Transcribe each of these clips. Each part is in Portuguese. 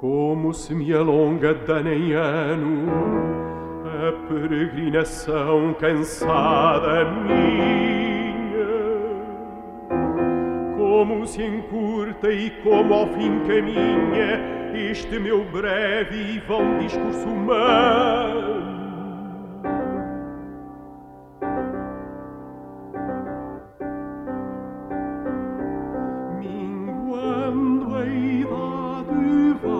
Como se me alonga de ano em ano a peregrinação cansada minha, como se encurta e como ao fim caminha este meu breve e vão discurso humano. crescendo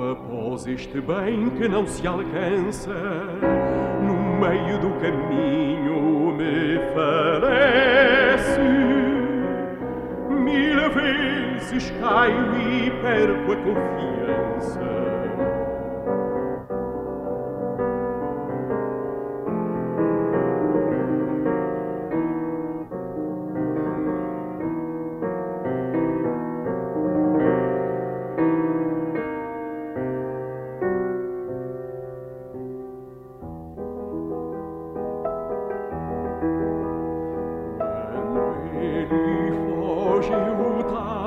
Após este bem que não se alcança, no meio do caminho me falece. Mil vezes caio e perco a confiança.